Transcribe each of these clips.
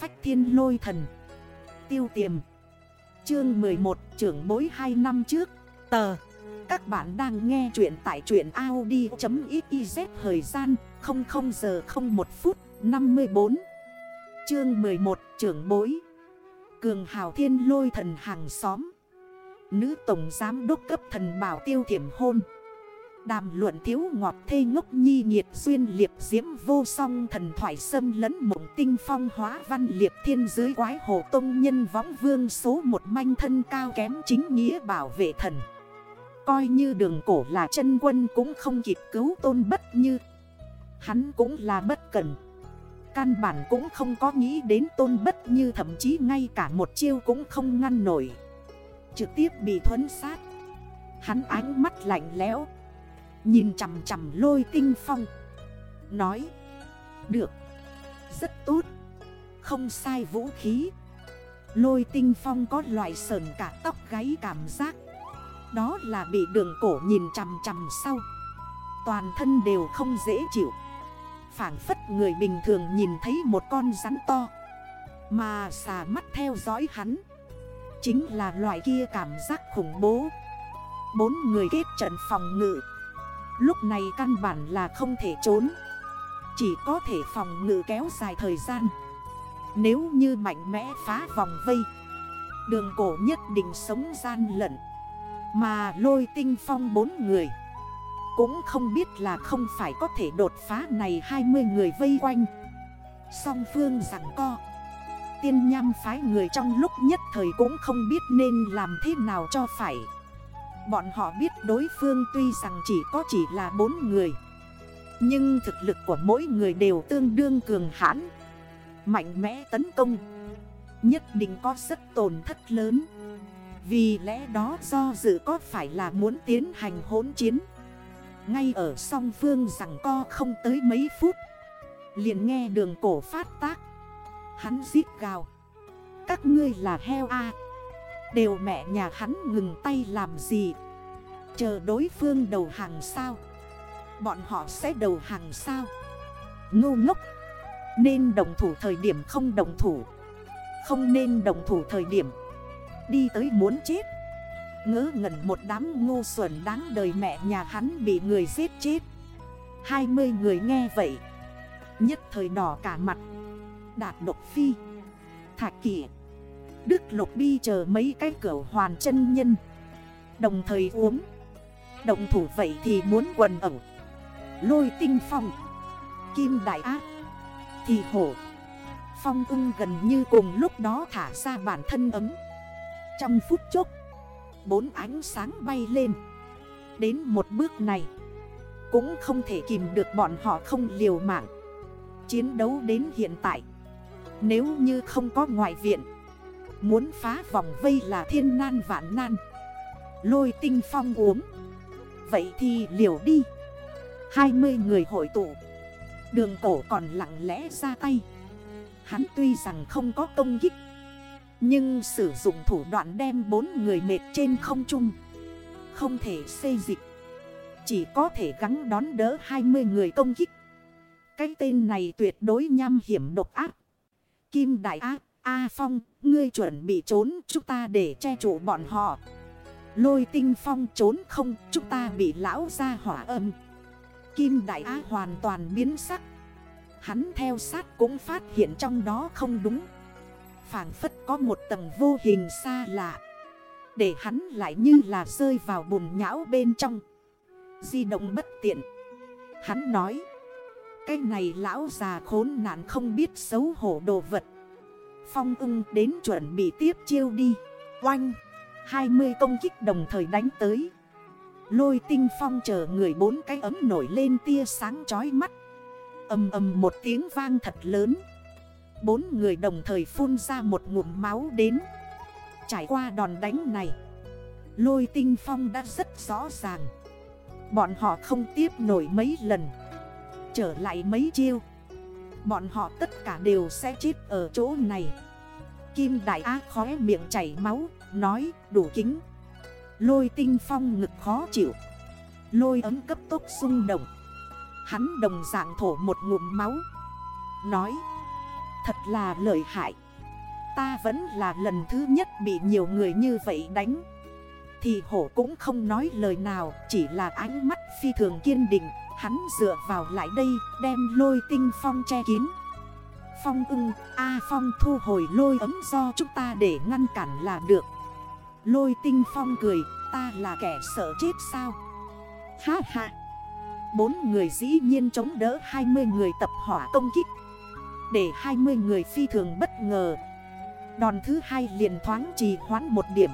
phách thiên lôi thần. Tiêu tiềm. Chương 11 trưởng bối 2 năm trước. Tờ. Các bạn đang nghe chuyện tại chuyện Audi.xyz Thời gian 00 giờ 01 phút 54 Chương 11 trưởng bối. Cường hào thiên lôi thần hàng xóm. Nữ tổng giám đốc cấp thần bảo tiêu thiểm hôn. Đàm luận thiếu ngọt thê ngốc nhi nhiệt duyên liệp diễm vô song thần thoại sâm lẫn mộng tinh phong hóa văn liệp thiên dưới quái hồ tông nhân võng vương số một manh thân cao kém chính nghĩa bảo vệ thần. Coi như đường cổ là chân quân cũng không kịp cứu tôn bất như. Hắn cũng là bất cần. Căn bản cũng không có nghĩ đến tôn bất như thậm chí ngay cả một chiêu cũng không ngăn nổi. Trực tiếp bị thuấn sát. Hắn ánh mắt lạnh lẽo. Nhìn chằm chằm lôi tinh phong. Nói, Được, Rất tốt. Không sai vũ khí. Lôi tinh phong có loại sờn cả tóc gáy cảm giác. Đó là bị đường cổ nhìn chằm chằm sau. Toàn thân đều không dễ chịu. Phản phất người bình thường nhìn thấy một con rắn to. Mà xà mắt theo dõi hắn. Chính là loại kia cảm giác khủng bố. Bốn người kết trận phòng ngự. Lúc này căn bản là không thể trốn. Chỉ có thể phòng ngự kéo dài thời gian. Nếu như mạnh mẽ phá vòng vây, Đường cổ nhất định sống gian lận. Mà lôi tinh phong bốn người Cũng không biết là không phải có thể đột phá này 20 người vây quanh. Song phương rằng co, Tiên nham phái người trong lúc nhất thời cũng không biết nên làm thế nào cho phải. Bọn họ biết đối phương tuy rằng chỉ có chỉ là bốn người, Nhưng thực lực của mỗi người đều tương đương cường hãn, Mạnh mẽ tấn công, Nhất định có rất tổn thất lớn. Vì lẽ đó do dự có phải là muốn tiến hành hỗn chiến? Ngay ở song phương rằng co không tới mấy phút, liền nghe đường cổ phát tác. Hắn giết gào, Các ngươi là heo A Đều mẹ nhà hắn ngừng tay làm gì? Chờ đối phương đầu hàng sao? Bọn họ sẽ đầu hàng sao? Ngu ngốc! Nên đồng thủ thời điểm không đồng thủ. Không nên đồng thủ thời điểm. Đi tới muốn chết. Ngỡ ngẩn một đám ngu xuẩn đáng đời mẹ nhà hắn bị người giết chết. 20 người nghe vậy. Nhất thời đỏ cả mặt. Đạt độc phi, Thạc kỷ. Đức Lục Bi chờ mấy cái cửa hoàn chân nhân. Đồng thời uống. Động thủ vậy thì muốn quần ẩu. Lôi tinh phong. Kim đại ác. Thì hổ. Phong ưng gần như cùng lúc đó thả ra bản thân ấm. Trong phút chốc, Bốn ánh sáng bay lên. Đến một bước này, Cũng không thể kìm được bọn họ không liều mạng. Chiến đấu đến hiện tại. Nếu như không có ngoại viện Muốn phá vòng vây là thiên nan vạn nan. Lôi tinh phong uống. Vậy thì liều đi. 20 người hội tụ. Đường cổ còn lặng lẽ ra tay. Hắn tuy rằng không có công kích Nhưng sử dụng thủ đoạn đem bốn người mệt trên không trung. Không thể xây dịch. Chỉ có thể gắn đón đỡ 20 người công kích. Cái tên này tuyệt đối nham hiểm độc ác. Kim Đại Ác A Phong, ngươi chuẩn bị trốn chúng ta để che chủ bọn họ. Lôi tinh phong trốn không, chúng ta bị lão ra hỏa âm. Kim Đại Á hoàn toàn biến sắc. Hắn theo sát cũng phát hiện trong đó không đúng. Phản phất có một tầng vô hình xa lạ. Để hắn lại như là rơi vào bùn nhão bên trong. Di động bất tiện. Hắn nói. Cái này lão già khốn nạn không biết xấu hổ đồ vật. Phong ưng đến chuẩn bị tiếp chiêu đi. Oanh! 20 công kích đồng thời đánh tới. Lôi tinh phong chờ người bốn cái ấm nổi lên tia sáng chói mắt. Âm âm một tiếng vang thật lớn. Bốn người đồng thời phun ra một ngụm máu đến. Trải qua đòn đánh này, Lôi tinh phong đã rất rõ ràng. Bọn họ không tiếp nổi mấy lần. Trở lại mấy chiêu. Bọn họ tất cả đều sẽ chết ở chỗ này. Kim Đại Á khóe miệng chảy máu, Nói, đủ kính. Lôi tinh phong ngực khó chịu. Lôi ấm cấp tốc xung động. Hắn đồng dạng thổ một ngụm máu. Nói, Thật là lợi hại. Ta vẫn là lần thứ nhất bị nhiều người như vậy đánh. Thì hổ cũng không nói lời nào, Chỉ là ánh mắt phi thường kiên định. Hắn dựa vào lại đây đem lôi tinh phong che kín. Phong ưng, A Phong thu hồi lôi ấm do chúng ta để ngăn cản là được. Lôi tinh phong cười, ta là kẻ sợ chết sao? Ha ha. Bốn người dĩ nhiên chống đỡ 20 người tập hỏa công kích. Để 20 người phi thường bất ngờ. Đòn thứ hai liền thoáng trì hoãn một điểm.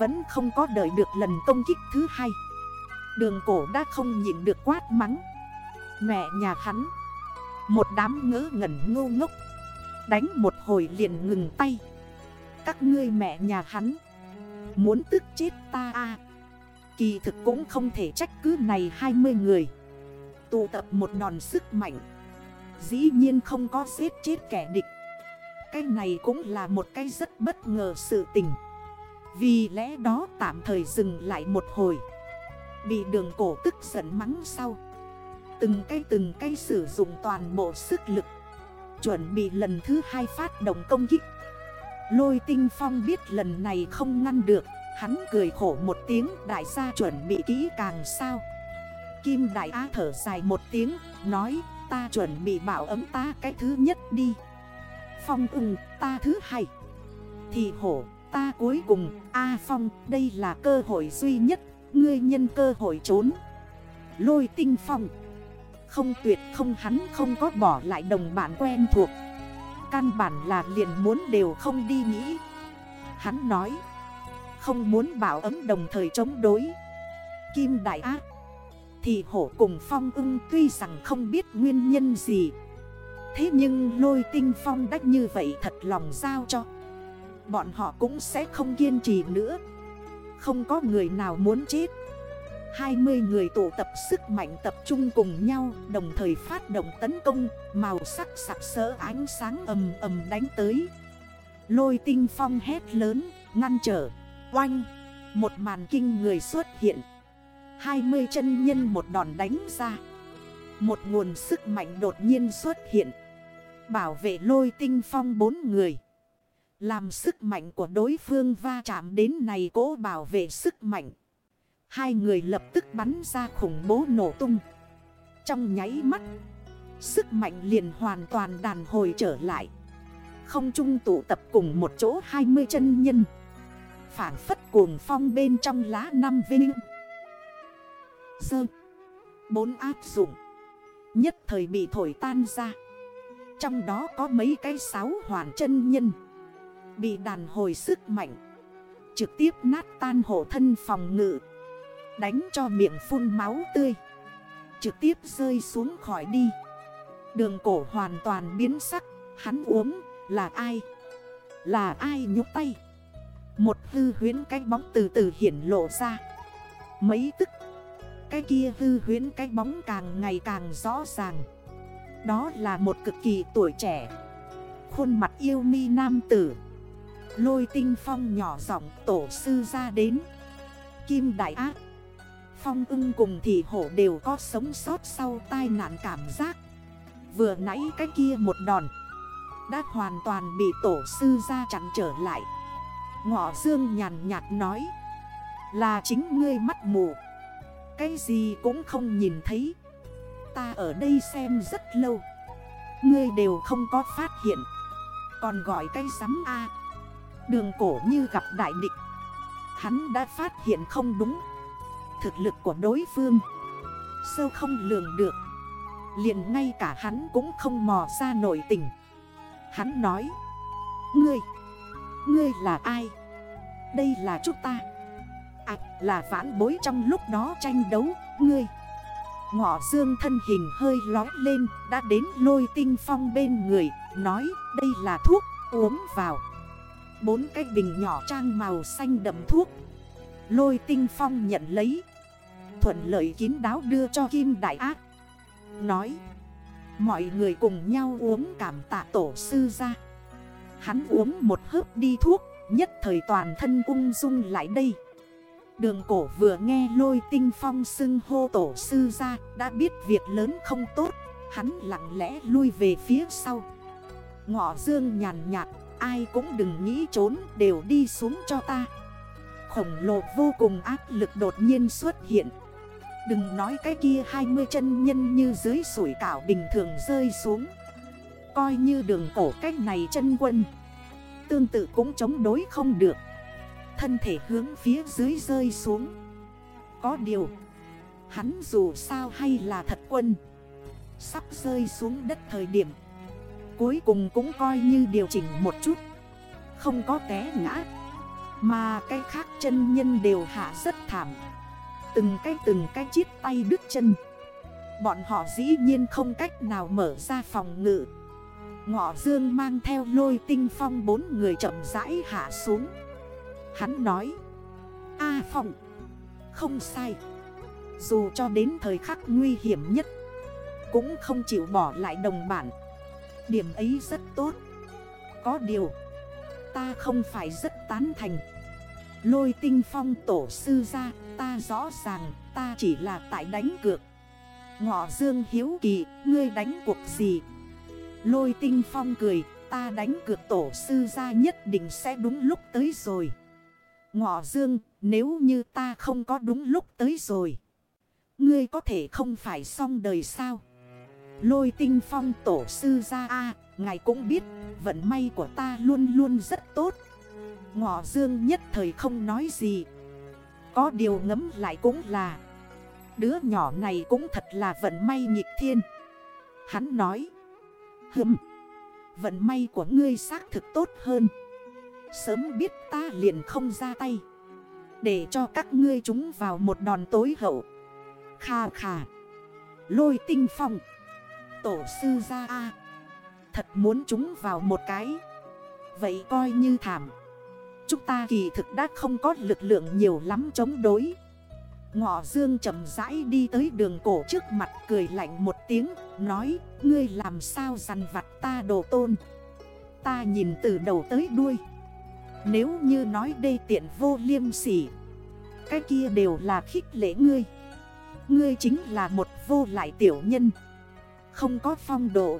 Vẫn không có đợi được lần công kích thứ hai. Đường cổ đã không nhịn được quát mắng. Mẹ nhà hắn. Một đám ngỡ ngẩn ngô ngốc. Đánh một hồi liền ngừng tay. Các ngươi mẹ nhà hắn. Muốn tức chết ta à? Kỳ thực cũng không thể trách cứ này 20 người. Tụ tập một đòn sức mạnh. Dĩ nhiên không có giết chết kẻ địch. Cái này cũng là một cái rất bất ngờ sự tình. Vì lẽ đó tạm thời dừng lại một hồi. Bị đường cổ tức giận mắng sau. Từng cây từng cây sử dụng toàn bộ sức lực. Chuẩn bị lần thứ hai phát động công kích. Lôi tinh phong biết lần này không ngăn được. Hắn cười khổ một tiếng, đại gia chuẩn bị kỹ càng sao? Kim đại á thở dài một tiếng, Nói, ta chuẩn bị bảo ấm ta cái thứ nhất đi. Phong ưng, ta thứ hai. Thì hổ, ta cuối cùng. A Phong, đây là cơ hội duy nhất Ngươi nhân cơ hội trốn. Lôi tinh phong. Không tuyệt, không hắn không có bỏ lại đồng bạn quen thuộc. Căn bản là liền muốn đều không đi nghĩ. Hắn nói, Không muốn bảo ấm đồng thời chống đối. Kim Đại Ác Thì hổ cùng Phong ưng tuy rằng không biết nguyên nhân gì. Thế nhưng lôi tinh phong đách như vậy thật lòng giao cho. Bọn họ cũng sẽ không kiên trì nữa. Không có người nào muốn chết. 20 người tụ tập sức mạnh tập trung cùng nhau, Đồng thời phát động tấn công, Màu sắc sặc sỡ ánh sáng ầm ầm đánh tới. Lôi tinh phong hét lớn, Ngăn trở. Oanh! Một màn kinh người xuất hiện. 20 chân nhân một đòn đánh ra. Một nguồn sức mạnh đột nhiên xuất hiện. Bảo vệ lôi tinh phong bốn người. Làm sức mạnh của đối phương va chạm đến này cố bảo vệ sức mạnh. Hai người lập tức bắn ra khủng bố nổ tung. Trong nháy mắt, Sức mạnh liền hoàn toàn đàn hồi trở lại. Không trung tụ tập cùng một chỗ 20 chân nhân. Phản phất cuồng phong bên trong lá năm vinh. Sơ. Bốn áp dụng. Nhất thời bị thổi tan ra. Trong đó có mấy cái sáu hoàn chân nhân. Bị đàn hồi sức mạnh, Trực tiếp nát tan hộ thân phòng ngự, Đánh cho miệng phun máu tươi, Trực tiếp rơi xuống khỏi đi. Đường cổ hoàn toàn biến sắc, Hắn uống, là ai? Là ai nhúc tay? Một hư huyến cái bóng từ từ hiển lộ ra. Mấy tức, Cái kia hư huyến cái bóng càng ngày càng rõ ràng. Đó là một cực kỳ tuổi trẻ, Khuôn mặt yêu mi nam tử. Lôi tinh phong nhỏ giọng tổ sư ra đến. Kim đại ác Phong ưng cùng thị hổ đều có sống sót sau tai nạn cảm giác. Vừa nãy cái kia một đòn. Đã hoàn toàn bị tổ sư ra chặn trở lại. Ngọ dương nhàn nhạt nói. Là chính ngươi mắt mù. Cái gì cũng không nhìn thấy. Ta ở đây xem rất lâu. Ngươi đều không có phát hiện. Còn gọi cái sắm A. Đường cổ như gặp đại địch. Hắn đã phát hiện không đúng. Thực lực của đối phương. Sâu không lường được. Liền ngay cả hắn cũng không mò ra nổi tình. Hắn nói, Ngươi Ngươi là ai? Đây là chúng ta. À là vãn bối trong lúc đó tranh đấu, Ngươi. Ngọ dương thân hình hơi lói lên, Đã đến lôi tinh phong bên người, Nói, đây là thuốc uống vào. Bốn cái bình nhỏ trang màu xanh đậm thuốc. Lôi tinh phong nhận lấy, thuận lợi kín đáo đưa cho Kim Đại Ác. Nói, Mọi người cùng nhau uống cảm tạ tổ sư ra. Hắn uống một hớp đi thuốc, Nhất thời toàn thân ung dung lại đây. Đường cổ vừa nghe lôi tinh phong xưng hô tổ sư ra, Đã biết việc lớn không tốt, Hắn lặng lẽ lui về phía sau. Ngọ dương nhàn nhạt Ai cũng đừng nghĩ trốn, đều đi xuống cho ta. Khổng lồ vô cùng áp lực đột nhiên xuất hiện. Đừng nói cái kia 20 chân nhân như dưới sủi cảo bình thường rơi xuống. Coi như đường cổ cách này chân quân, Tương tự cũng chống đối không được. Thân thể hướng phía dưới rơi xuống. Có điều, Hắn dù sao hay là thật quân, Sắp rơi xuống đất thời điểm Cuối cùng cũng coi như điều chỉnh một chút. Không có té ngã, Mà cái khác chân nhân đều hạ rất thảm. Từng cái từng cái chiết tay đứt chân. Bọn họ dĩ nhiên không cách nào mở ra phòng ngự. Ngọ dương mang theo lôi tinh phong bốn người chậm rãi hạ xuống. Hắn nói, A phòng Không sai. Dù cho đến thời khắc nguy hiểm nhất, Cũng không chịu bỏ lại đồng bản. Điểm ấy rất tốt. Có điều, Ta không phải rất tán thành. Lôi tinh phong tổ sư ra, Ta rõ ràng ta chỉ là tại đánh cược. Ngọ dương hiếu kỳ, Ngươi đánh cuộc gì? Lôi tinh phong cười, Ta đánh cược tổ sư ra nhất định sẽ đúng lúc tới rồi. Ngọ dương, nếu như ta không có đúng lúc tới rồi, Ngươi có thể không phải xong đời sao? Lôi tinh phong tổ sư ra a, Ngài cũng biết, vận may của ta luôn luôn rất tốt. Ngọ dương nhất thời không nói gì. Có điều ngấm lại cũng là, Đứa nhỏ này cũng thật là vận may nghịch thiên. Hắn nói, Hừm, Vận may của ngươi xác thực tốt hơn. Sớm biết ta liền không ra tay, Để cho các ngươi chúng vào một đòn tối hậu. Khà khà Lôi tinh phong. Tổ sư ra a. Thật muốn chúng vào một cái. Vậy coi như thảm. Chúng ta kỳ thực đã không có lực lượng nhiều lắm chống đối. Ngọ dương chậm rãi đi tới đường cổ trước mặt cười lạnh một tiếng, Nói, ngươi làm sao dằn vặt ta đồ tôn? Ta nhìn từ đầu tới đuôi. Nếu như nói đê tiện vô liêm sỉ, Cái kia đều là khích lễ ngươi. Ngươi chính là một vô lại tiểu nhân. Không có phong độ.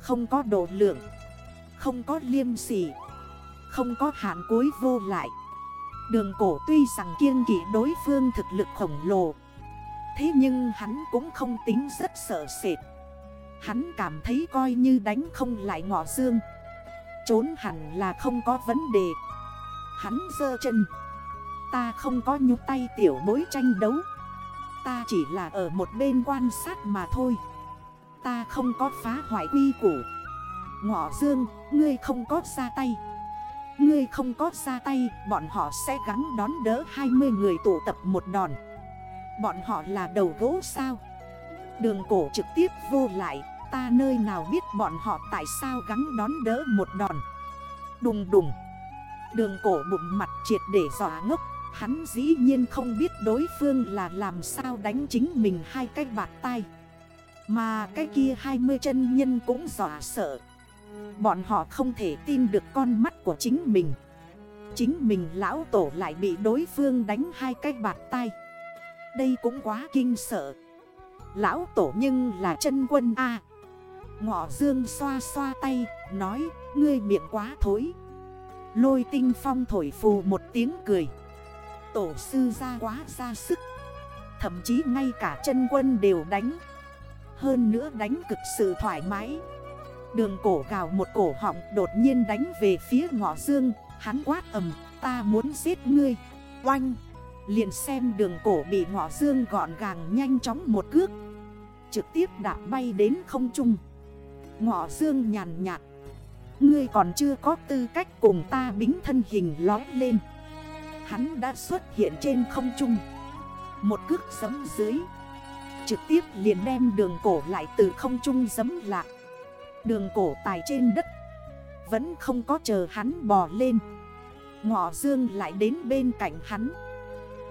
Không có độ lượng. Không có liêm sỉ. Không có hạn cuối vô lại. Đường cổ tuy rằng kiêng kỷ đối phương thực lực khổng lồ. Thế nhưng hắn cũng không tính rất sợ sệt. Hắn cảm thấy coi như đánh không lại ngọ dương. Trốn hẳn là không có vấn đề. Hắn dơ chân. Ta không có nhúc tay tiểu bối tranh đấu. Ta chỉ là ở một bên quan sát mà thôi. Ta không có phá hoại quy củ. Ngọ dương, ngươi không có ra tay. Ngươi không có ra tay, bọn họ sẽ gắn đón đỡ 20 người tụ tập một đòn. Bọn họ là đầu gỗ sao? Đường cổ trực tiếp vô lại Ta nơi nào biết bọn họ tại sao gắn đón đỡ một đòn? Đùng đùng. Đường cổ bụng mặt triệt để dọa ngốc Hắn dĩ nhiên không biết đối phương là làm sao đánh chính mình hai cái bạc tay mà cái kia 20 chân nhân cũng dọa sợ. Bọn họ không thể tin được con mắt của chính mình. Chính mình lão tổ lại bị đối phương đánh hai cái bạt tay Đây cũng quá kinh sợ. Lão tổ nhưng là chân quân A. Ngọ dương xoa xoa tay, Nói, ngươi miệng quá thối. Lôi tinh phong thổi phù một tiếng cười. Tổ sư ra quá ra sức. Thậm chí ngay cả chân quân đều đánh. Hơn nữa đánh cực sự thoải mái. Đường cổ gào một cổ họng đột nhiên đánh về phía ngọ dương. Hắn quát ầm, ta muốn giết ngươi. Oanh! Liền xem đường cổ bị ngọ dương gọn gàng nhanh chóng một cước. Trực tiếp đạp bay đến không trung. Ngọ dương nhàn nhạt, Ngươi còn chưa có tư cách cùng ta bính thân hình lói lên. Hắn đã xuất hiện trên không trung. Một cước sấm dưới Trực tiếp liền đem đường cổ lại từ không trung giấm lạc Đường cổ tài trên đất, Vẫn không có chờ hắn bò lên. Ngọ dương lại đến bên cạnh hắn,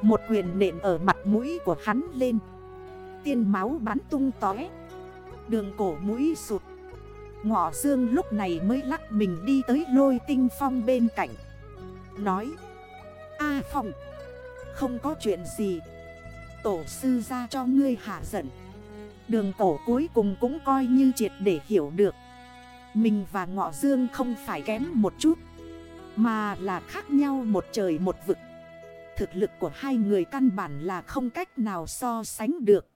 Một quyền nện ở mặt mũi của hắn lên. Tiên máu bắn tung tói Đường cổ mũi sụt. Ngọ dương lúc này mới lắc mình đi tới lôi tinh phong bên cạnh, Nói, A phong, Không có chuyện gì. Tổ sư ra cho ngươi hạ giận. Đường tổ cuối cùng cũng coi như triệt để hiểu được. Mình và Ngọ Dương không phải kém một chút Mà là khác nhau một trời một vực. Thực lực của hai người căn bản là không cách nào so sánh được.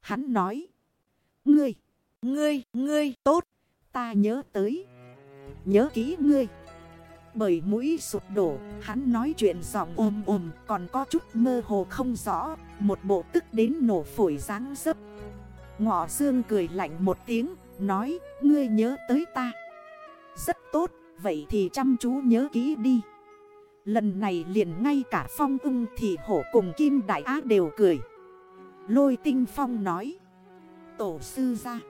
Hắn nói Ngươi, ngươi, ngươi tốt Ta nhớ tới Nhớ kỹ ngươi. Bởi mũi sụt đổ, Hắn nói chuyện giọng ôm ôm Còn có chút mơ hồ không rõ, Một bộ tức đến nổ phổi dáng dấp. Ngọ Dương cười lạnh một tiếng, Nói, ngươi nhớ tới ta. Rất tốt, Vậy thì chăm chú nhớ kỹ đi. Lần này liền ngay cả phong ưng thì hổ cùng kim đại á đều cười. Lôi tinh phong nói, Tổ sư ra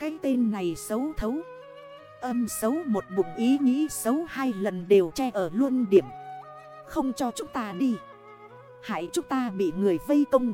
Cái tên này xấu thấu Âm xấu một bụng ý nghĩ xấu hai lần đều che ở luôn điểm. Không cho chúng ta đi. Hãy chúng ta bị người vây công.